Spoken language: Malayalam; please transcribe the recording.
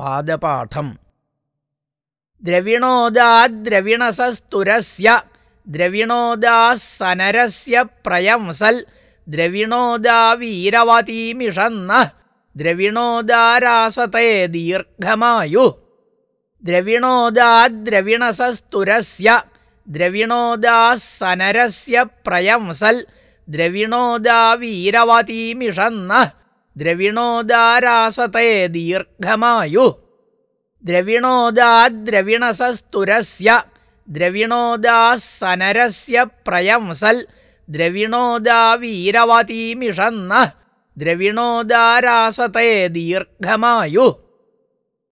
പാദപാഠം. ദ്രവിണോദാദ്രവിണസസ്തുരസ്യ ദ്രവിണോദാസനരസ്യ പ്രയംസൽ ദ്രവിണോദാവീരവതീമിഷന്ന ദ്രവിണോദാരാസത്തെ ദീർഘമായു. ദ്രവിണോദാദ്രവിണസസ്തുരസ്യ ദ്രവിണോദാസനരസ്യ പ്രയംസൽ ദ്രവിണോദാവീരവതീമിഷന്ന ദ്രവിണോദാരാസത്തെ ദീർഘമായു. ദ്രവിണോദാദ്രവിണസസ്തുരസ്യ ദ്രവിണോദാസനരസ്യ പ്രയംസൽ ദ്രവിണോദാവീരവതീമിഷന്ന ദ്രവിണോദാരാസത്തെ ദീർഘമായു.